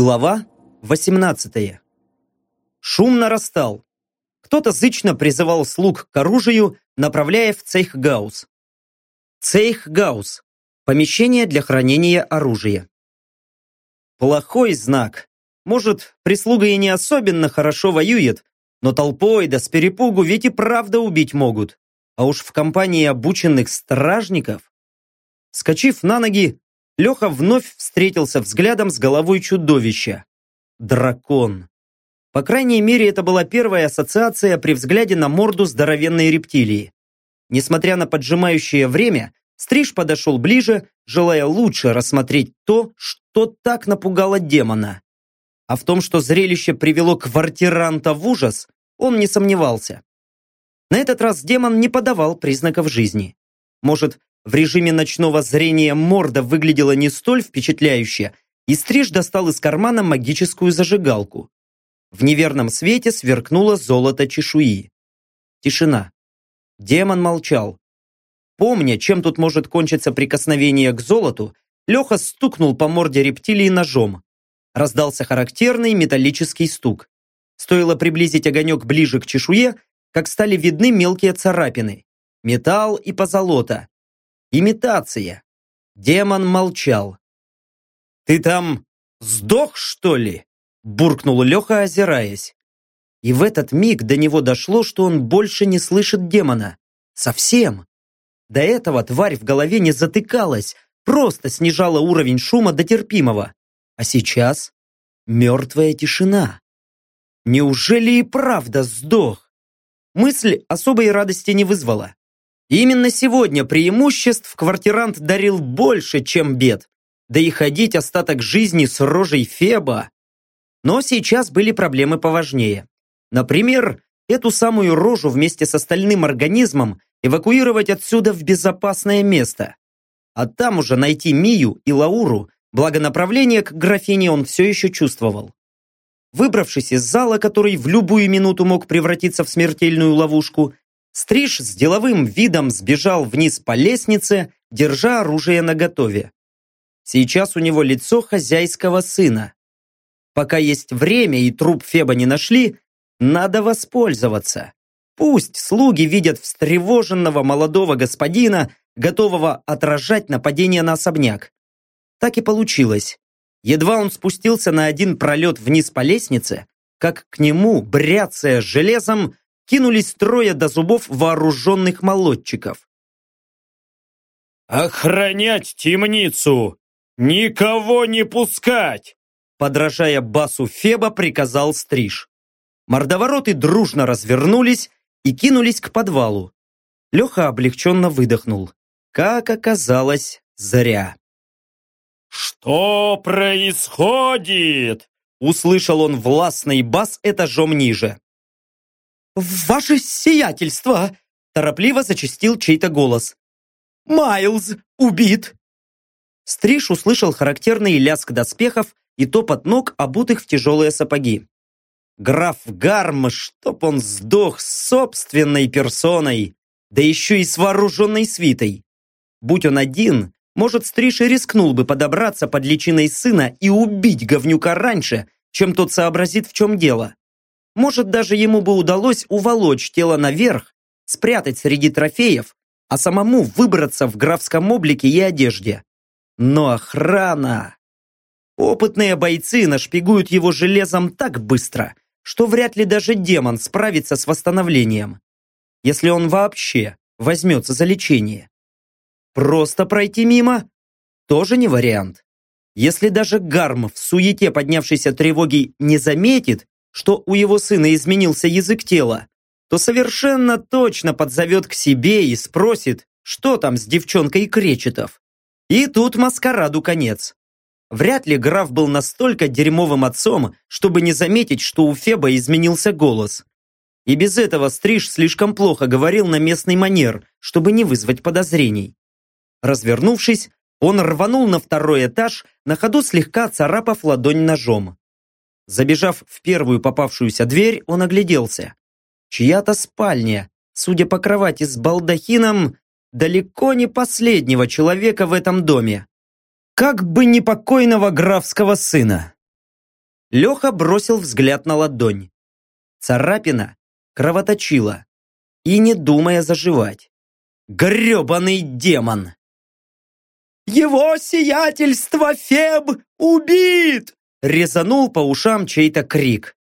Глава 18. Шум нарастал. Кто-то зычно призывал слуг к оружию, направляя в цейхгаус. Цейхгаус – помещение для хранения оружия. Плохой знак. Может, прислуга и не особенно хорошо воюет, но толпой да с перепугу ведь и правда убить могут. А уж в компании обученных стражников. Скочив на ноги, Леха вновь встретился взглядом с головой чудовища. Дракон. По крайней мере, это была первая ассоциация при взгляде на морду здоровенной рептилии. Несмотря на поджимающее время, Стриж подошел ближе, желая лучше рассмотреть то, что так напугало демона. А в том, что зрелище привело квартиранта в ужас, он не сомневался. На этот раз демон не подавал признаков жизни. Может, в режиме ночного зрения морда выглядела не столь впечатляюще, и Стриж достал из кармана магическую зажигалку. В неверном свете сверкнуло золото чешуи. Тишина. Демон молчал. Помня, чем тут может кончиться прикосновение к золоту, Леха стукнул по морде рептилии ножом. Раздался характерный металлический стук. Стоило приблизить огонек ближе к чешуе, как стали видны мелкие царапины. Металл и позолота. Имитация. Демон молчал. «Ты там сдох, что ли?» буркнул Леха, озираясь. И в этот миг до него дошло, что он больше не слышит демона. Совсем. До этого тварь в голове не затыкалась, просто снижала уровень шума до терпимого. А сейчас мертвая тишина. Неужели и правда сдох? Мысль особой радости не вызвала. Именно сегодня преимуществ квартирант дарил больше, чем бед. Да и ходить остаток жизни с рожей Феба. Но сейчас были проблемы поважнее. Например, эту самую рожу вместе с остальным организмом эвакуировать отсюда в безопасное место. А там уже найти Мию и Лауру, благо направление к графине он все еще чувствовал. Выбравшись из зала, который в любую минуту мог превратиться в смертельную ловушку, Стриж с деловым видом сбежал вниз по лестнице, держа оружие наготове. Сейчас у него лицо хозяйского сына. Пока есть время и труп Феба не нашли, надо воспользоваться. Пусть слуги видят встревоженного молодого господина, готового отражать нападение на особняк. Так и получилось. Едва он спустился на один пролет вниз по лестнице, как к нему, бряцая железом, кинулись трое до зубов вооруженных молодчиков. «Охранять темницу! Никого не пускать!» Подражая басу Феба, приказал Стриж. Мордовороты дружно развернулись и кинулись к подвалу. Леха облегченно выдохнул. Как оказалось, зря. «Что происходит?» Услышал он властный бас этажом ниже. «Ваше сиятельство!» Торопливо зачастил чей-то голос. «Майлз убит!» Стриж услышал характерный лязг доспехов и топот ног, обутых в тяжелые сапоги. Граф Гарм, чтоб он сдох собственной персоной, да еще и с вооруженной свитой. Будь он один, может, Стриж и рискнул бы подобраться под личиной сына и убить говнюка раньше, чем тот сообразит, в чем дело. Может, даже ему бы удалось уволочь тело наверх, спрятать среди трофеев, а самому выбраться в графском облике и одежде. Но охрана... Опытные бойцы нашпигуют его железом так быстро, что вряд ли даже демон справится с восстановлением. Если он вообще возьмется за лечение. Просто пройти мимо тоже не вариант. Если даже Гарм в суете поднявшейся тревоги не заметит, что у его сына изменился язык тела, то совершенно точно подзовет к себе и спросит, что там с девчонкой Кречетов. И тут маскараду конец. Вряд ли граф был настолько дерьмовым отцом, чтобы не заметить, что у Феба изменился голос. И без этого Стриж слишком плохо говорил на местный манер, чтобы не вызвать подозрений. Развернувшись, он рванул на второй этаж, на ходу слегка царапав ладонь ножом. Забежав в первую попавшуюся дверь, он огляделся. Чья-то спальня, судя по кровати с балдахином, далеко не последнего человека в этом доме. Как бы непокойного графского сына. Леха бросил взгляд на ладонь. Царапина кровоточила и не думая заживать. Гребаный демон! «Его сиятельство Феб убит!» Резанул по ушам чей-то крик.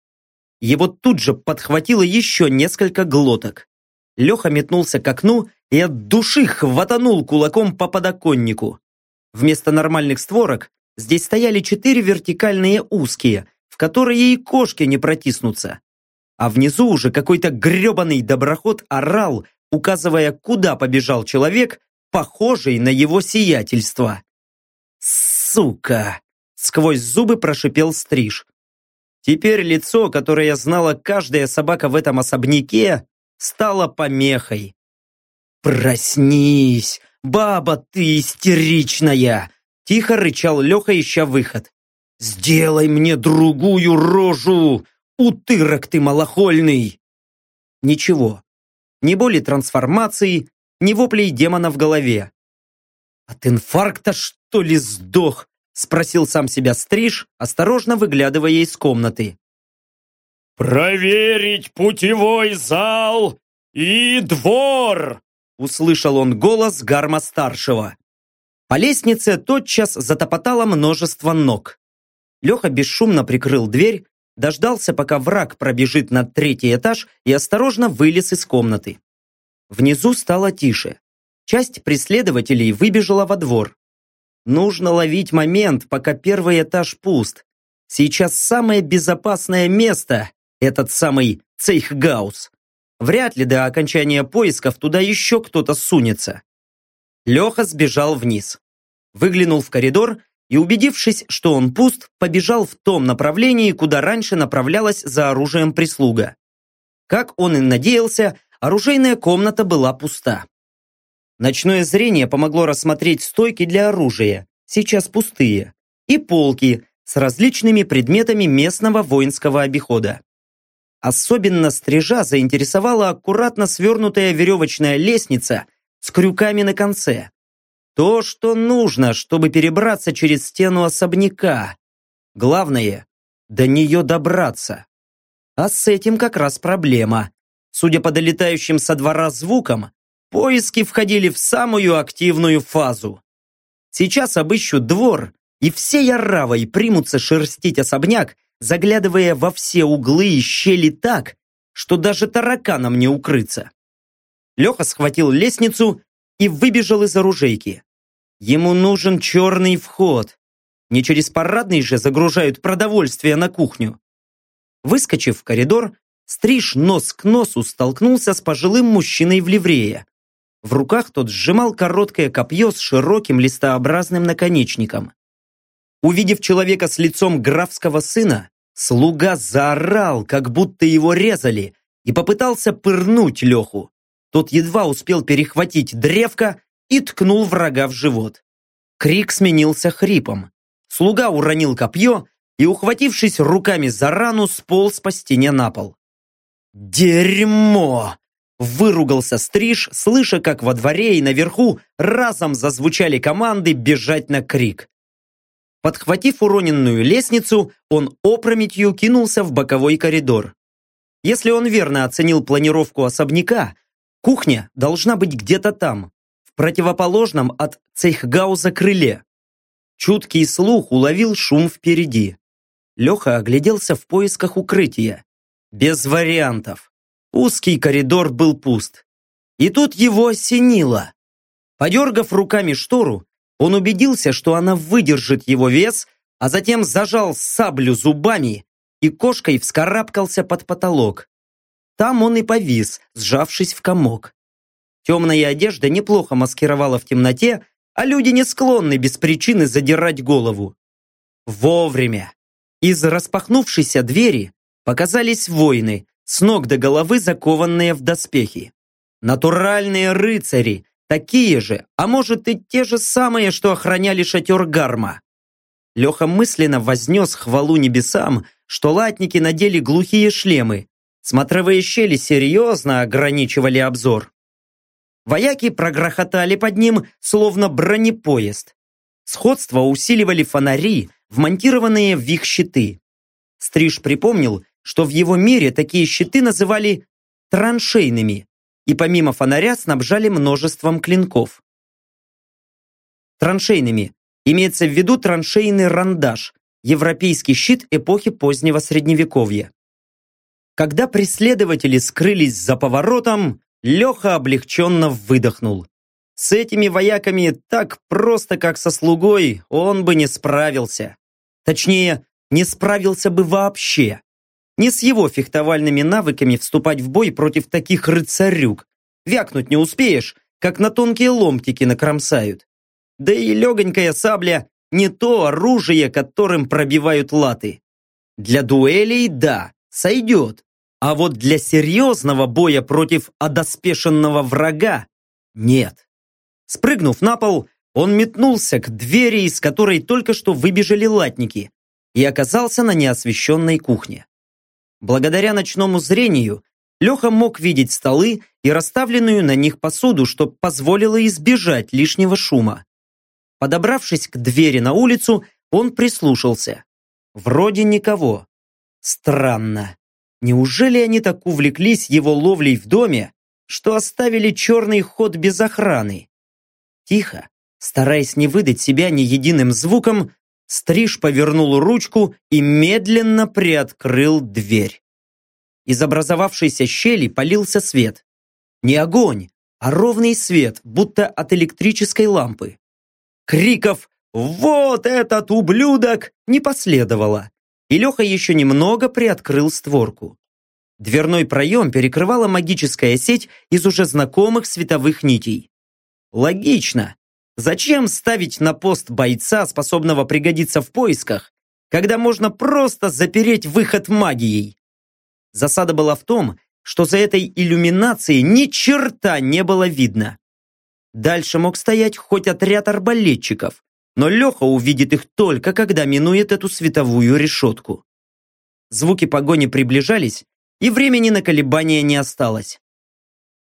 Его тут же подхватило еще несколько глоток. Леха метнулся к окну и от души хватанул кулаком по подоконнику. Вместо нормальных створок здесь стояли четыре вертикальные узкие, в которые и кошки не протиснутся. А внизу уже какой-то гребаный доброход орал, указывая, куда побежал человек, похожий на его сиятельство. «Сука!» — сквозь зубы прошипел Стриж. Теперь лицо, которое знала каждая собака в этом особняке, стало помехой. «Проснись! Баба ты истеричная!» Тихо рычал Леха, ища выход. «Сделай мне другую рожу! Утырок ты малохольный!» Ничего. Ни боли трансформации, ни воплей демона в голове. «От инфаркта, что ли, сдох?» Спросил сам себя Стриж, осторожно выглядывая из комнаты. «Проверить путевой зал и двор!» услышал он голос Гарма-старшего. По лестнице тотчас затопотало множество ног. Леха бесшумно прикрыл дверь, дождался, пока враг пробежит на третий этаж и осторожно вылез из комнаты. Внизу стало тише. Часть преследователей выбежала во двор. Нужно ловить момент, пока первый этаж пуст. Сейчас самое безопасное место – этот самый Цейхгаус. Вряд ли до окончания поисков туда еще кто-то сунется. Леха сбежал вниз. Выглянул в коридор и, убедившись, что он пуст, побежал в том направлении, куда раньше направлялась за оружием прислуга. Как он и надеялся, оружейная комната была пуста. Ночное зрение помогло рассмотреть стойки для оружия, сейчас пустые, и полки с различными предметами местного воинского обихода. Особенно стрижа заинтересовала аккуратно свернутая веревочная лестница с крюками на конце. То, что нужно, чтобы перебраться через стену особняка. Главное, до нее добраться. А с этим как раз проблема. Судя по долетающим со двора звукам, Поиски входили в самую активную фазу. Сейчас обыщут двор, и все яравой примутся шерстить особняк, заглядывая во все углы и щели так, что даже тараканам не укрыться. Леха схватил лестницу и выбежал из оружейки. Ему нужен черный вход. Не через парадный же загружают продовольствие на кухню. Выскочив в коридор, Стриж нос к носу столкнулся с пожилым мужчиной в ливрее. В руках тот сжимал короткое копье с широким листообразным наконечником. Увидев человека с лицом графского сына, слуга заорал, как будто его резали, и попытался пырнуть Леху. Тот едва успел перехватить древко и ткнул врага в живот. Крик сменился хрипом. Слуга уронил копье и, ухватившись руками за рану, сполз по стене на пол. «Дерьмо!» Выругался Стриж, слыша, как во дворе и наверху разом зазвучали команды бежать на крик. Подхватив уроненную лестницу, он опрометью кинулся в боковой коридор. Если он верно оценил планировку особняка, кухня должна быть где-то там, в противоположном от цейхгауза крыле. Чуткий слух уловил шум впереди. Леха огляделся в поисках укрытия. Без вариантов. Узкий коридор был пуст. И тут его осенило. Подергав руками штору, он убедился, что она выдержит его вес, а затем зажал саблю зубами и кошкой вскарабкался под потолок. Там он и повис, сжавшись в комок. Темная одежда неплохо маскировала в темноте, а люди не склонны без причины задирать голову. Вовремя. Из распахнувшейся двери показались воины, с ног до головы закованные в доспехи. Натуральные рыцари, такие же, а может и те же самые, что охраняли шатер Гарма. Леха мысленно вознес хвалу небесам, что латники надели глухие шлемы. Смотровые щели серьезно ограничивали обзор. Вояки прогрохотали под ним, словно бронепоезд. Сходство усиливали фонари, вмонтированные в их щиты. Стриж припомнил, что в его мире такие щиты называли траншейными и помимо фонаря снабжали множеством клинков. Траншейными имеется в виду траншейный рандаш, европейский щит эпохи позднего средневековья. Когда преследователи скрылись за поворотом, Леха облегченно выдохнул. С этими вояками так просто, как со слугой, он бы не справился. Точнее, не справился бы вообще. Не с его фехтовальными навыками вступать в бой против таких рыцарюк. Вякнуть не успеешь, как на тонкие ломтики накромсают. Да и легонькая сабля не то оружие, которым пробивают латы. Для дуэлей – да, сойдет. А вот для серьезного боя против одоспешенного врага – нет. Спрыгнув на пол, он метнулся к двери, из которой только что выбежали латники, и оказался на неосвещенной кухне. Благодаря ночному зрению Леха мог видеть столы и расставленную на них посуду, что позволило избежать лишнего шума. Подобравшись к двери на улицу, он прислушался. Вроде никого. Странно. Неужели они так увлеклись его ловлей в доме, что оставили черный ход без охраны? Тихо, стараясь не выдать себя ни единым звуком, Стриж повернул ручку и медленно приоткрыл дверь. Из образовавшейся щели полился свет. Не огонь, а ровный свет, будто от электрической лампы. Криков «Вот этот ублюдок!» не последовало, и Леха еще немного приоткрыл створку. Дверной проем перекрывала магическая сеть из уже знакомых световых нитей. Логично. Зачем ставить на пост бойца, способного пригодиться в поисках, когда можно просто запереть выход магией? Засада была в том, что за этой иллюминацией ни черта не было видно. Дальше мог стоять хоть отряд арбалетчиков, но Леха увидит их только, когда минует эту световую решетку. Звуки погони приближались, и времени на колебания не осталось.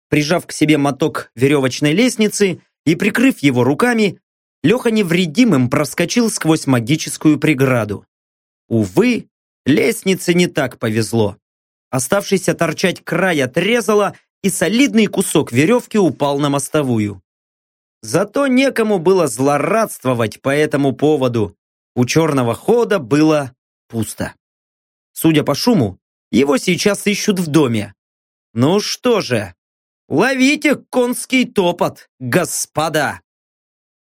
Прижав к себе моток веревочной лестницы и прикрыв его руками, Леха невредимым проскочил сквозь магическую преграду. Увы, лестнице не так повезло. Оставшийся торчать край отрезало, и солидный кусок веревки упал на мостовую. Зато некому было злорадствовать по этому поводу. У черного хода было пусто. Судя по шуму, его сейчас ищут в доме. Ну что же, ловите конский топот, господа!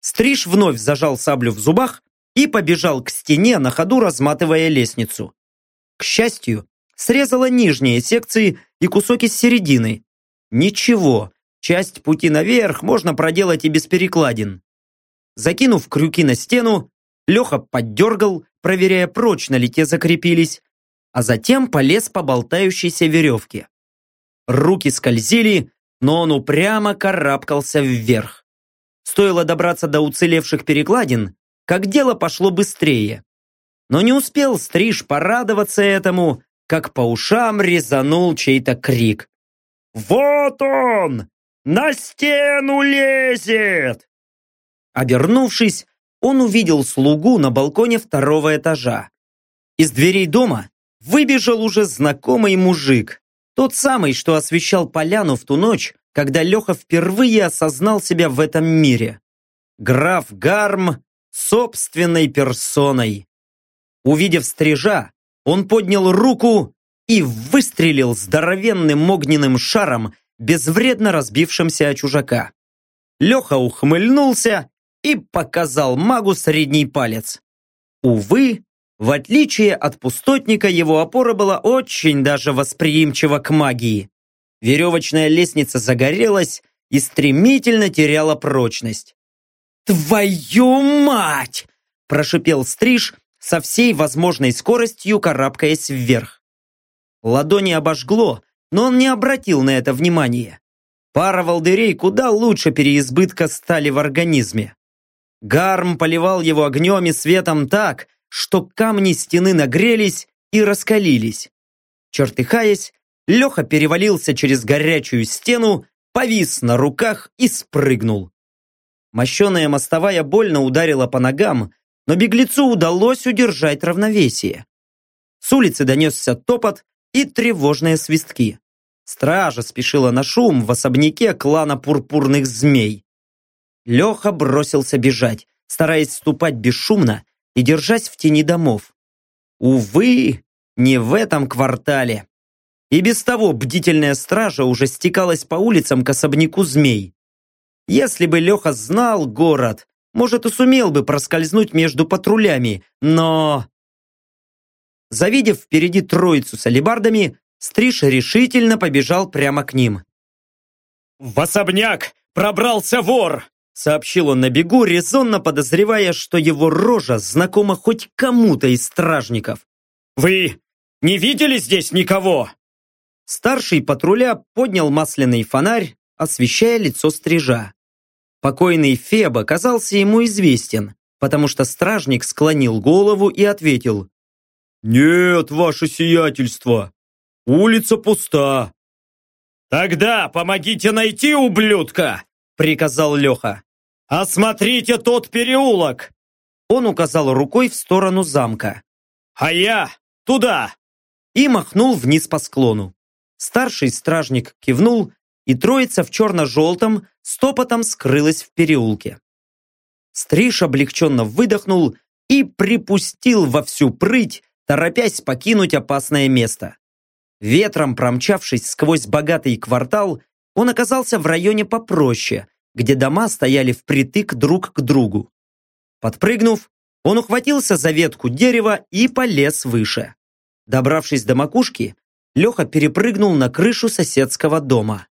Стриж вновь зажал саблю в зубах и побежал к стене, на ходу разматывая лестницу. К счастью, срезала нижние секции и кусок из середины. Ничего, Часть пути наверх можно проделать и без перекладин. Закинув крюки на стену, Леха поддергал, проверяя, прочно ли те закрепились, а затем полез по болтающейся веревке. Руки скользили, но он упрямо карабкался вверх. Стоило добраться до уцелевших перекладин, как дело пошло быстрее. Но не успел Стриж порадоваться этому, как по ушам резанул чей-то крик. «Вот он! На стену лезет!» Обернувшись, он увидел слугу на балконе второго этажа. Из дверей дома выбежал уже знакомый мужик, тот самый, что освещал поляну в ту ночь, когда Леха впервые осознал себя в этом мире. Граф Гарм собственной персоной. Увидев стрижа, он поднял руку и выстрелил здоровенным огненным шаром безвредно разбившимся о чужака. Леха ухмыльнулся и показал магу средний палец. Увы, в отличие от пустотника, его опора была очень даже восприимчива к магии. Веревочная лестница загорелась и стремительно теряла прочность. «Твою мать!» – прошипел Стриж со всей возможной скоростью, карабкаясь вверх. Ладони обожгло, но он не обратил на это внимания. Пара волдырей куда лучше переизбытка стали в организме. Гарм поливал его огнем и светом так, что камни стены нагрелись и раскалились. Чертыхаясь, Леха перевалился через горячую стену, повис на руках и спрыгнул. Мощеная мостовая больно ударила по ногам, но беглецу удалось удержать равновесие. С улицы донесся топот и тревожные свистки. Стража спешила на шум в особняке клана пурпурных змей. Леха бросился бежать, стараясь ступать бесшумно и держась в тени домов. Увы, не в этом квартале. И без того бдительная стража уже стекалась по улицам к особняку змей. Если бы Леха знал город, может и сумел бы проскользнуть между патрулями, но... Завидев впереди троицу с алебардами, Стриж решительно побежал прямо к ним. «В особняк пробрался вор!» Сообщил он на бегу, резонно подозревая, что его рожа знакома хоть кому-то из стражников. «Вы не видели здесь никого?» Старший патруля поднял масляный фонарь, освещая лицо стрижа. Покойный Феб оказался ему известен, потому что стражник склонил голову и ответил «Нет, ваше сиятельство, улица пуста». «Тогда помогите найти ублюдка!» Приказал Леха. «Осмотрите тот переулок!» Он указал рукой в сторону замка. «А я туда!» И махнул вниз по склону. Старший стражник кивнул, и троица в черно-желтом стопотом скрылась в переулке. Стриж облегченно выдохнул и припустил во всю прыть, торопясь покинуть опасное место. Ветром промчавшись сквозь богатый квартал, он оказался в районе попроще, где дома стояли впритык друг к другу. Подпрыгнув, он ухватился за ветку дерева и полез выше. Добравшись до макушки, Леха перепрыгнул на крышу соседского дома.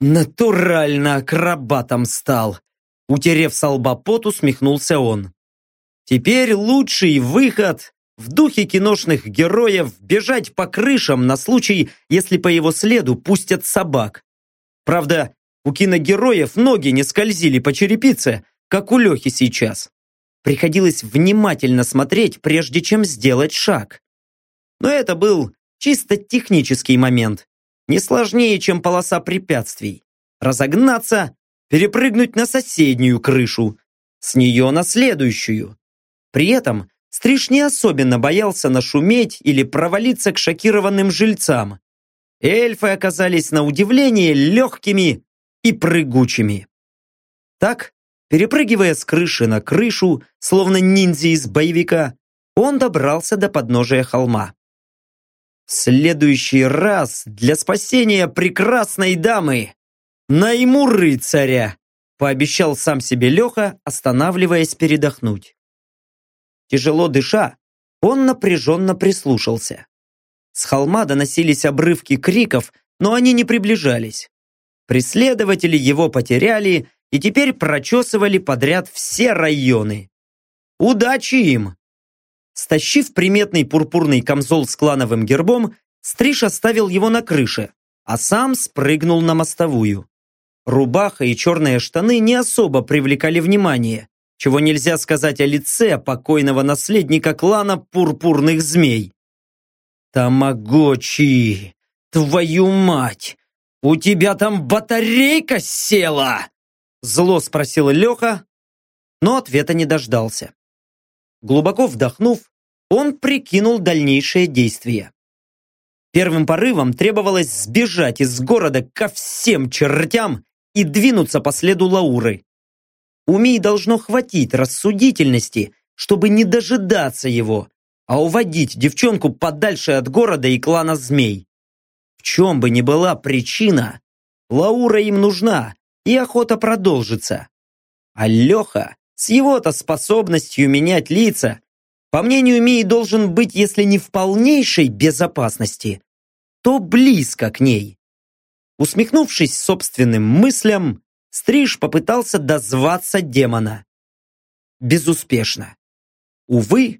Натурально акробатом стал. Утерев со лба пот, усмехнулся он. Теперь лучший выход в духе киношных героев бежать по крышам на случай, если по его следу пустят собак. Правда, у киногероев ноги не скользили по черепице, как у Лехи сейчас. Приходилось внимательно смотреть, прежде чем сделать шаг. Но это был чисто технический момент. Не сложнее, чем полоса препятствий. Разогнаться, перепрыгнуть на соседнюю крышу, с нее на следующую. При этом Стриж не особенно боялся нашуметь или провалиться к шокированным жильцам. Эльфы оказались на удивление легкими и прыгучими. Так, перепрыгивая с крыши на крышу, словно ниндзя из боевика, он добрался до подножия холма. В следующий раз для спасения прекрасной дамы найму рыцаря, пообещал сам себе Леха, останавливаясь передохнуть. Тяжело дыша, он напряженно прислушался. С холма доносились обрывки криков, но они не приближались. Преследователи его потеряли и теперь прочесывали подряд все районы. Удачи им! Стащив приметный пурпурный камзол с клановым гербом, Стриж оставил его на крыше, а сам спрыгнул на мостовую. Рубаха и черные штаны не особо привлекали внимание, чего нельзя сказать о лице покойного наследника клана пурпурных змей. «Тамагочи! Твою мать! У тебя там батарейка села!» Зло спросил Леха, но ответа не дождался. Глубоко вдохнув, он прикинул дальнейшие действия. Первым порывом требовалось сбежать из города ко всем чертям и двинуться по следу Лауры. У Мии должно хватить рассудительности, чтобы не дожидаться его, а уводить девчонку подальше от города и клана змей. В чем бы ни была причина, Лаура им нужна, и охота продолжится. А Леха с его-то способностью менять лица, по мнению Мии, должен быть, если не в полнейшей безопасности, то близко к ней. Усмехнувшись собственным мыслям, Стриж попытался дозваться демона. Безуспешно. Увы,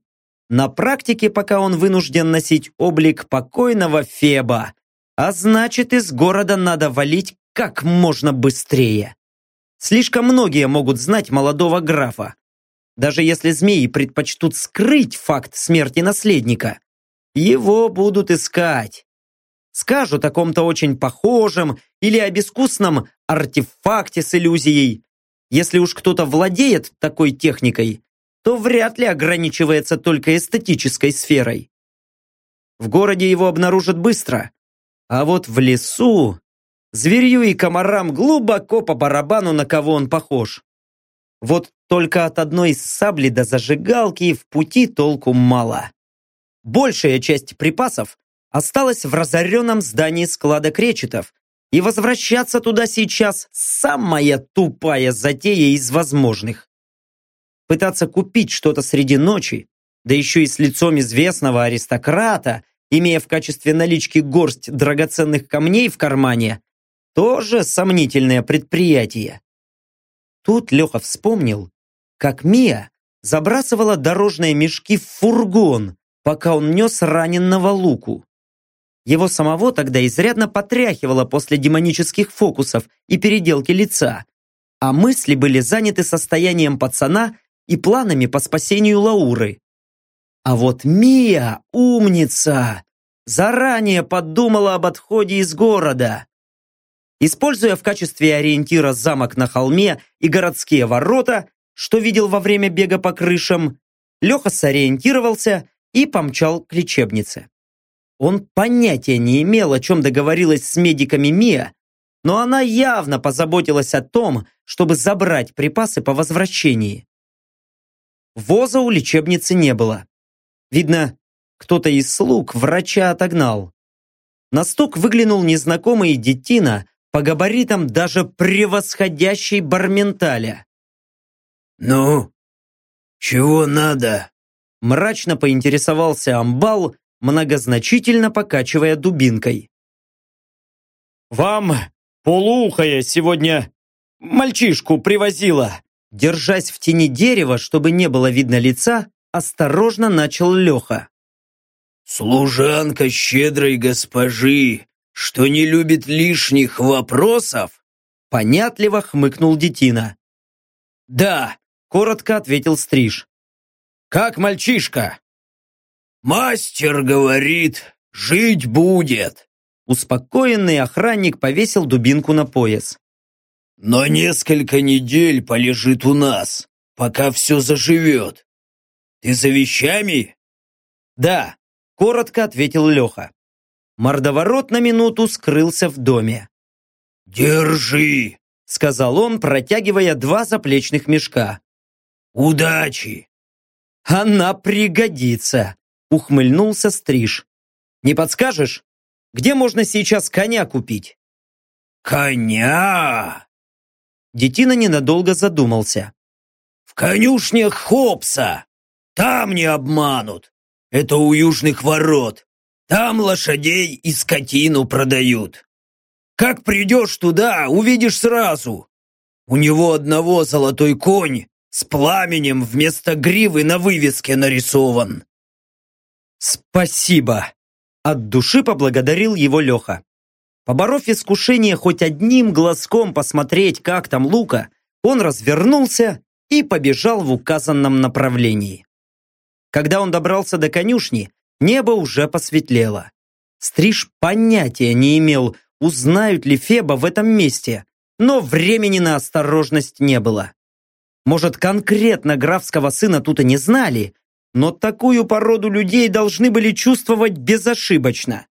на практике пока он вынужден носить облик покойного Феба, а значит из города надо валить как можно быстрее. Слишком многие могут знать молодого графа. Даже если змеи предпочтут скрыть факт смерти наследника, его будут искать. Скажут о ком-то очень похожем или о безвкусном артефакте с иллюзией. Если уж кто-то владеет такой техникой, то вряд ли ограничивается только эстетической сферой. В городе его обнаружат быстро. А вот в лесу зверью и комарам глубоко по барабану, на кого он похож. Вот только от одной сабли до зажигалки в пути толку мало. Большая часть припасов осталась в разоренном здании склада кречетов, и возвращаться туда сейчас самая тупая затея из возможных. Пытаться купить что-то среди ночи, да еще и с лицом известного аристократа, имея в качестве налички горсть драгоценных камней в кармане, тоже сомнительное предприятие. Тут Леха вспомнил, как Мия забрасывала дорожные мешки в фургон, пока он нес раненного Луку. Его самого тогда изрядно потряхивало после демонических фокусов и переделки лица, а мысли были заняты состоянием пацана и планами по спасению Лауры. А вот Мия, умница, заранее подумала об отходе из города. Используя в качестве ориентира замок на холме и городские ворота, что видел во время бега по крышам, Леха сориентировался и помчал к лечебнице. Он понятия не имел, о чем договорилась с медиками Мия, но она явно позаботилась о том, чтобы забрать припасы по возвращении. Воза у лечебницы не было. Видно, кто-то из слуг врача отогнал. На стук выглянул незнакомый детина, по габаритам даже превосходящий Барменталя. «Ну, чего надо?» Мрачно поинтересовался Амбал, многозначительно покачивая дубинкой. «Вам полуухая сегодня мальчишку привозила!» Держась в тени дерева, чтобы не было видно лица, осторожно начал Леха. «Служанка щедрой госпожи, что не любит лишних вопросов?» Понятливо хмыкнул детина. «Да», — коротко ответил Стриж. «Как мальчишка?» «Мастер говорит, жить будет!» Успокоенный охранник повесил дубинку на пояс. «Но несколько недель полежит у нас, пока все заживет. Ты за вещами?» «Да», — коротко ответил Леха. Мордоворот на минуту скрылся в доме. «Держи!» — сказал он, протягивая два заплечных мешка. «Удачи!» «Она пригодится!» Ухмыльнулся Стриж. «Не подскажешь, где можно сейчас коня купить?» «Коня!» Детина ненадолго задумался. «В конюшнях Хопса! Там не обманут! Это у южных ворот! Там лошадей и скотину продают! Как придешь туда, увидишь сразу! У него одного золотой конь с пламенем вместо гривы на вывеске нарисован!» «Спасибо!» От души поблагодарил его Леха. Поборов искушение хоть одним глазком посмотреть, как там Лука, он развернулся и побежал в указанном направлении. Когда он добрался до конюшни, небо уже посветлело. Стриж понятия не имел, узнают ли Феба в этом месте, но времени на осторожность не было. Может, конкретно графского сына тут и не знали, но такую породу людей должны были чувствовать безошибочно.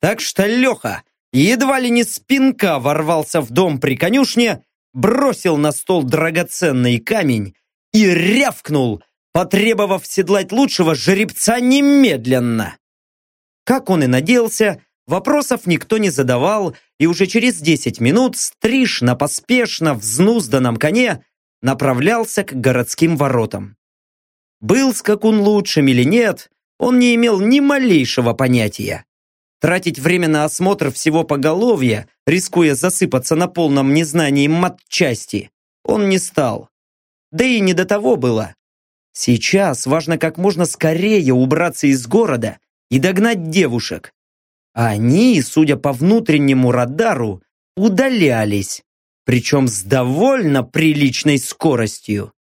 Так что Леха едва ли не спинка ворвался в дом при конюшне, бросил на стол драгоценный камень и рявкнул, потребовав седлать лучшего жеребца немедленно. Как он и надеялся, вопросов никто не задавал, и уже через 10 минут Стриж на поспешно взнузданном коне направлялся к городским воротам. Был скакун лучшим или нет, он не имел ни малейшего понятия. Тратить время на осмотр всего поголовья, рискуя засыпаться на полном незнании матчасти, он не стал. Да и не до того было. Сейчас важно как можно скорее убраться из города и догнать девушек. Они, судя по внутреннему радару, удалялись, причем с довольно приличной скоростью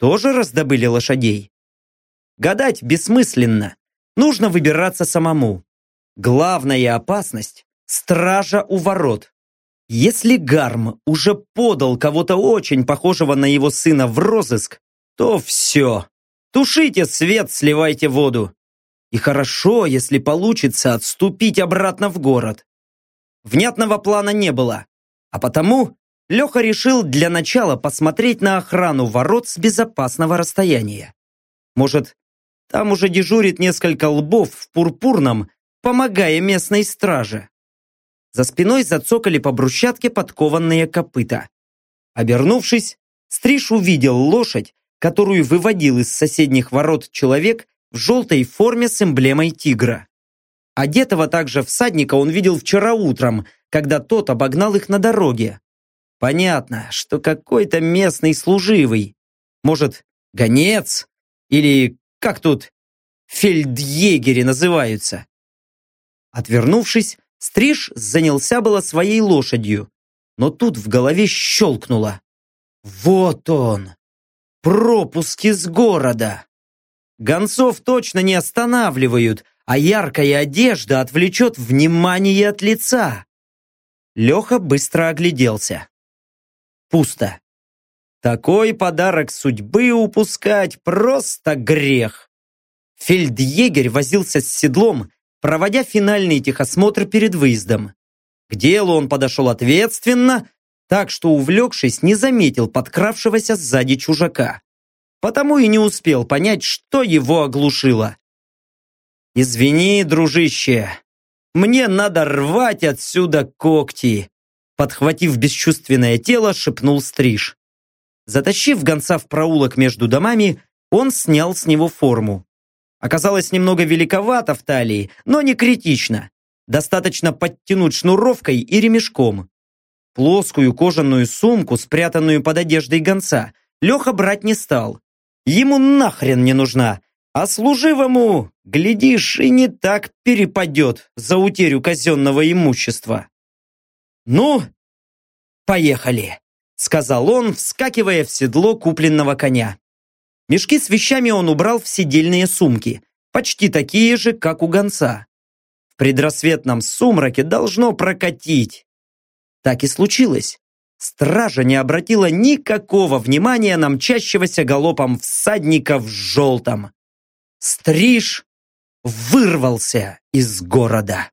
тоже раздобыли лошадей? Гадать бессмысленно. Нужно выбираться самому. Главная опасность – стража у ворот. Если Гарм уже подал кого-то очень похожего на его сына в розыск, то все. Тушите свет, сливайте воду. И хорошо, если получится отступить обратно в город. Внятного плана не было, а потому Леха решил для начала посмотреть на охрану ворот с безопасного расстояния. Может, там уже дежурит несколько лбов в пурпурном, помогая местной страже. За спиной зацокали по брусчатке подкованные копыта. Обернувшись, Стриж увидел лошадь, которую выводил из соседних ворот человек в желтой форме с эмблемой тигра. Одетого также всадника он видел вчера утром, когда тот обогнал их на дороге. Понятно, что какой-то местный служивый. Может, гонец? Или как тут фельдъегери называются? Отвернувшись, Стриж занялся было своей лошадью, но тут в голове щелкнуло. Вот он! Пропуски с города! Гонцов точно не останавливают, а яркая одежда отвлечет внимание от лица. Леха быстро огляделся. Пусто. Такой подарок судьбы упускать просто грех. Фельдъегерь возился с седлом, проводя финальный техосмотр перед выездом. К делу он подошел ответственно, так что, увлекшись, не заметил подкравшегося сзади чужака. Потому и не успел понять, что его оглушило. «Извини, дружище, мне надо рвать отсюда когти», Подхватив бесчувственное тело, шепнул Стриж. Затащив гонца в проулок между домами, он снял с него форму. Оказалось немного великовато в талии, но не критично. Достаточно подтянуть шнуровкой и ремешком. Плоскую кожаную сумку, спрятанную под одеждой гонца, Леха брать не стал. Ему нахрен не нужна, а служивому, глядишь, и не так перепадет за утерю казенного имущества. «Ну, поехали», — сказал он, вскакивая в седло купленного коня. Мешки с вещами он убрал в сидельные сумки, почти такие же, как у гонца. В предрассветном сумраке должно прокатить. Так и случилось. Стража не обратила никакого внимания на мчащегося галопом всадника в желтом. Стриж вырвался из города.